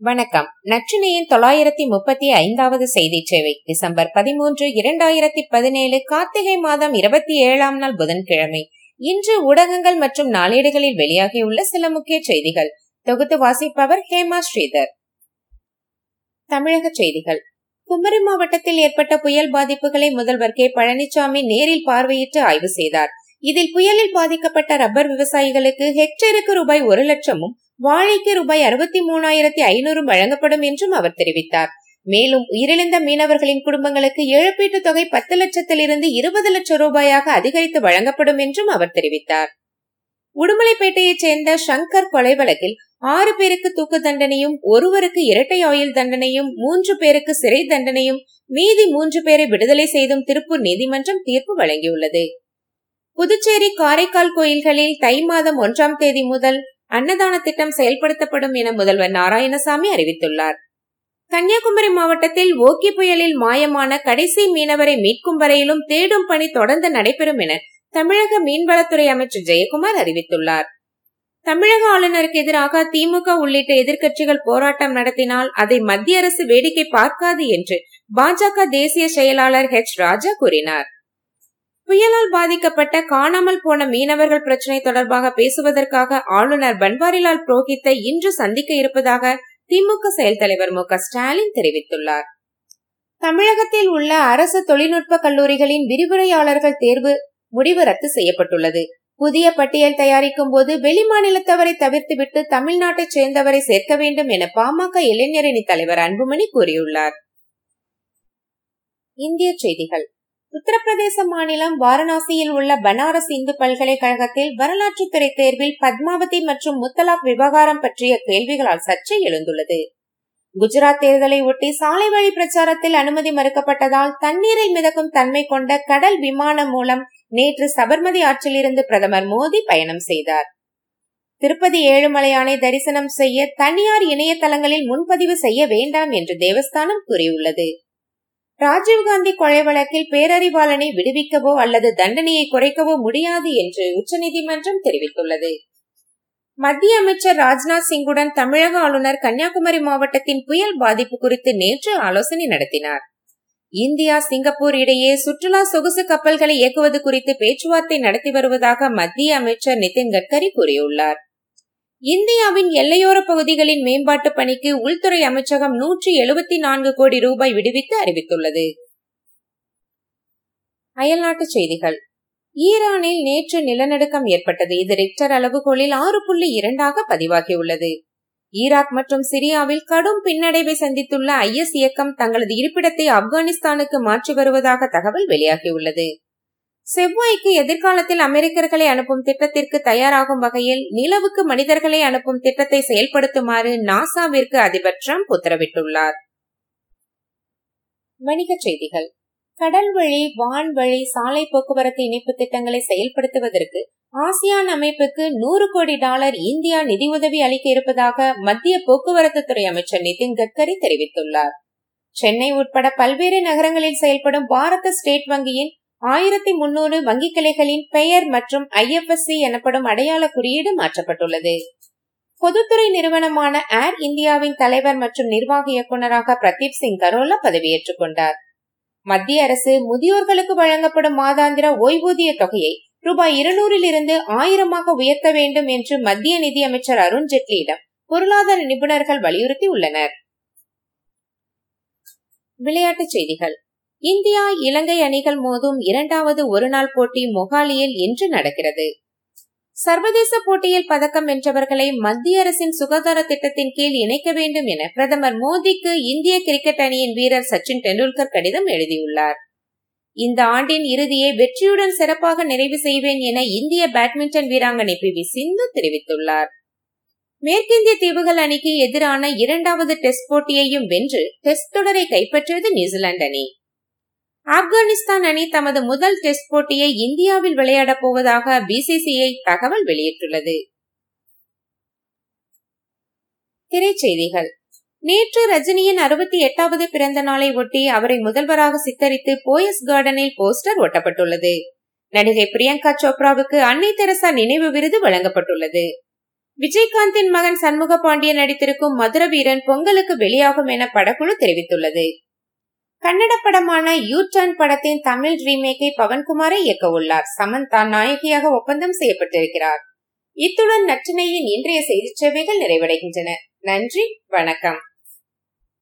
வணக்கம். நற்றினையின் தொள்ளாயிரத்தி முப்பத்தி ஐந்தாவது செய்தி சேவை டிசம்பர் பதிமூன்று இரண்டாயிரத்தி பதினேழு கார்த்திகை மாதம் இருபத்தி ஏழாம் நாள் புதன்கிழமை. இன்று ஊடகங்கள் மற்றும் நாளேடுகளில் வெளியாகியுள்ள சில முக்கிய செய்திகள். தொகுத்து வாசிப்பவர் ஹேமா ஸ்ரீதர். தமிழக செய்திகள். குமரி மாவட்டத்தில் ஏற்பட்ட புயல் பாதிப்புகளை முதல்வர் கே. பழனிசாமி நேரில் பார்வையிட்டு ஆய்வு செய்தார். இதில் புயலில் பாதிக்கப்பட்ட ரப்பர் விவசாயிகளுக்கு ஹெக்டேருக்கு ரூபாய் ஒரு லட்சமும் வாழைக்கு ரூபாய் அறுபத்தி மூணாயிரத்தி ஐநூறு வழங்கப்படும் என்றும் அவர் தெரிவித்தார். மேலும் உயிரிழந்த மீனவர்களின் குடும்பங்களுக்கு இழப்பீட்டுத் தொகை பத்து லட்சத்திலிருந்து இருபது லட்சம் ரூபாயாக அதிகரித்து வழங்கப்படும் என்றும் அவர் தெரிவித்தார். உடுமலைப்பேட்டையைச் சேர்ந்த சங்கர் கொலை வழக்கில் ஆறு பேருக்கு தூக்கு தண்டனையும் ஒருவருக்கு இரட்டை ஆயுள் தண்டனையும் மூன்று பேருக்கு சிறை தண்டனையும் மீதி மூன்று பேரை விடுதலை செய்தும் திருப்பூர் நீதிமன்றம் தீர்ப்பு வழங்கியுள்ளது. புதுச்சேரி காரைக்கால் கோயில்களில் தை மாதம் ஒன்றாம் தேதி முதல் அன்னதான திட்டம் செயல்படுத்தப்படும் என முதல்வர் நாராயணசாமி அறிவித்துள்ளார். கன்னியாகுமரி மாவட்டத்தில் ஓக்கி புயலில் மாயமான கடைசி மீனவரை மீட்கும் வரையிலும் தேடும் பணி தொடர்ந்து நடைபெறும் என தமிழக மீன்வளத்துறை அமைச்சர் ஜெயக்குமார் அறிவித்துள்ளார். தமிழக ஆளுநருக்கு எதிராக திமுக உள்ளிட்ட எதிர்க்கட்சிகள் போராட்டம் நடத்தினால் அதை மத்திய அரசு வேடிக்கை பார்க்காது என்று பாஜக தேசிய செயலாளர் ஹெச் ராஜா கூறினார். புயலால் பாதிக்கப்பட்ட காணாமல் போன மீனவர்கள் பிரச்சினை தொடர்பாக பேசுவதற்காக ஆளுநர் பன்வாரிலால் புரோஹித்தை இன்று சந்திக்க இருப்பதாக திமுக செயல் தலைவர் மு ஸ்டாலின் தெரிவித்துள்ளார். தமிழகத்தில் உள்ள அரசு தொழில்நுட்ப கல்லூரிகளின் விரிவுரையாளர்கள் தேர்வு முடிவு ரத்து செய்யப்பட்டுள்ளது. புதிய பட்டியல் தயாரிக்கும் போது வெளிமாநிலத்தவரை தவிர்த்துவிட்டு தமிழ்நாட்டைச் சேர்ந்தவரை சேர்க்க வேண்டும் என பாமக இளைஞரணி தலைவர் அன்புமணி கூறியுள்ளார். இந்திய செய்திகள். உத்தரப்பிரதேச மாநிலம் வாரணாசியில் உள்ள பனாரஸ் இந்து பல்கலைக்கழகத்தில் வரலாற்றுத்துறை தேர்வில் பத்மாவதி மற்றும் முத்தலாக் விவகாரம் பற்றிய கேள்விகளால் சர்ச்சை எழுந்துள்ளது. குஜராத் தேர்தலை ஒட்டி சாலை வழி பிரச்சாரத்தில் அனுமதி மறுக்கப்பட்டதால் தண்ணீரில் மிதக்கும் தன்மை கொண்ட கடல் விமானம் மூலம் நேற்று சபர்மதி ஆற்றிலிருந்து பிரதமர் மோடி பயணம் செய்தார். திருப்பதி ஏழுமலையானை தரிசனம் செய்ய தனியார் இணையதளங்களில் முன்பதிவு செய்ய வேண்டாம் என்று தேவஸ்தானம் கூறியுள்ளது. ராஜீவ்காந்தி கொலை வழக்கில் பேரறிவாளனை விடுவிக்கவோ அல்லது தண்டனையை குறைக்கவோ முடியாது என்று உச்சநீதிமன்றம் தெரிவித்துள்ளது. மத்திய அமைச்சர் ராஜ்நாத் சிங்குடன் தமிழக ஆளுநர் கன்னியாகுமரி மாவட்டத்தின் புயல் பாதிப்பு குறித்து நேற்று ஆலோசனை நடத்தினார். இந்தியா சிங்கப்பூர் இடையே சுற்றுலா சொகுசு கப்பல்களை இயக்குவது குறித்து பேச்சுவார்த்தை நடத்தி வருவதாக மத்திய அமைச்சர் நிதின் கட்கரி கூறியுள்ளார். இந்தியாவின் எல்லையோர பகுதிகளின் மேம்பாட்டு பணிக்கு உள்துறை அமைச்சகம் நூற்றி எழுபத்தி நான்கு கோடி ரூபாய் விடுவித்து அறிவித்துள்ளது. அயல்நாட்டு செய்திகள். ஈரானில் நேற்று நிலநடுக்கம் ஏற்பட்டது. இது ரிக்டர் அளவுகோலில் ஆறு புள்ளி இரண்டாக பதிவாகியுள்ளது. ஈராக் மற்றும் சிரியாவில் கடும் பின்னடைவை சந்தித்துள்ள ஐஎஸ் இயக்கம் தங்களது இருப்பிடத்தை ஆப்கானிஸ்தானுக்கு மாற்றி வருவதாக தகவல் வெளியாகியுள்ளது. செவ்வாய்க்கு எதிர்காலத்தில் அமெரிக்கர்களை அனுப்பும் திட்டத்திற்கு தயாராகும் வகையில் நிலவுக்கு மனிதர்களை அனுப்பும் திட்டத்தை செயல்படுத்துமாறு நாசாவிற்கு அதிபர் டிரம்ப் உத்தரவிட்டுள்ளார். வணிகச் செய்திகள். கடல் வழி வான்வழி சாலை போக்குவரத்து இணைப்பு திட்டங்களை செயல்படுத்துவதற்கு ஆசியான் அமைப்புக்கு நூறு கோடி டாலர் இந்தியா நிதியுதவி அளிக்க இருப்பதாக மத்திய போக்குவரத்து துறை அமைச்சர் நிதின் கட்கரி தெரிவித்துள்ளார். சென்னை உட்பட பல்வேறு நகரங்களில் செயல்படும் பாரத ஸ்டேட் வங்கியின் ஆயிரத்தி முன்னூறு வங்கிக் கிளைகளின் பெயர் மற்றும் ஐஎஃப்எஸ்சி எனப்படும் அடையாள குறியீடு மாற்றப்பட்டுள்ளது. பொதுத்துறை நிறுவனமான ஏர் இந்தியாவின் தலைவர் மற்றும் நிர்வாக இயக்குநராக பிரதீப் சிங் கரோலா பதவியேற்றுக் கொண்டார். மத்திய அரசு முதியோர்களுக்கு வழங்கப்படும் மாதாந்திர ஓய்வூதிய தொகையை ரூபாய் இருநூறில் இருந்து ஆயிரமாக உயர்த்த வேண்டும் என்று மத்திய நிதியமைச்சர் அருண் ஜெட்லியிடம் பொருளாதார நிபுணர்கள் வலியுறுத்தி உள்ளனர் விளையாட்டுச் செய்திகள். இந்தியா இலங்கை அணிகள் மோதும் இரண்டாவது ஒருநாள் போட்டி மொகாலியில் இன்று நடக்கிறது. சர்வதேச போட்டியில் பதக்கம் வென்றவர்களை மத்திய அரசின் சுகாதார திட்டத்தின் கீழ் இணைக்க வேண்டும் என பிரதமர் மோடிக்கு இந்திய கிரிக்கெட் அணியின் வீரர் சச்சின் டெண்டுல்கர் கடிதம் எழுதியுள்ளார். இந்த ஆண்டின் இறுதியை வெற்றியுடன் சிறப்பாக நிறைவு செய்வேன் என இந்திய பேட்மிண்டன் வீராங்கனை பி. வி. சிந்து தெரிவித்துள்ளார். மேற்கிந்திய தீவுகள் அணிக்கு எதிரான இரண்டாவது டெஸ்ட் போட்டியையும் வென்று டெஸ்ட் தொடரை கைப்பற்றியது நியூசிலாந்து அணி. ஆப்கானிஸ்தான் அணி தமது முதல் டெஸ்ட் போட்டியை இந்தியாவில் விளையாடப் போவதாக பிசிசிஐ தகவல் வெளியிட்டுள்ளது. திரைச்செய்திகள். நேற்று ரஜினியின் அறுபத்தி எட்டாவது பிறந்த நாளை ஒட்டி அவரை முதல்வராக சித்தரித்து போயஸ் கார்டனில் போஸ்டர் ஒட்டப்பட்டுள்ளது. நடிகை பிரியங்கா சோப்ராவுக்கு அன்னை தெரசா நினைவு விருது வழங்கப்பட்டுள்ளது. விஜயகாந்தின் மகன் சண்முக பாண்டியன் நடித்திருக்கும் மதுர வீரன் பொங்கலுக்கு வெளியாகும் என படக்குழு தெரிவித்துள்ளது. கன்னட படமான யூ டர்ன் படத்தின் தமிழ் ரீமேக்கை பவன்குமாரை இயக்க உள்ளார் சமந்தா நாயகியாக ஒப்பந்தம் செய்யப்பட்டிருக்கிறார். இத்துடன் நற்றினையின் இன்றைய செய்தி சேவைகள் நிறைவடைகின்றன. நன்றி வணக்கம்.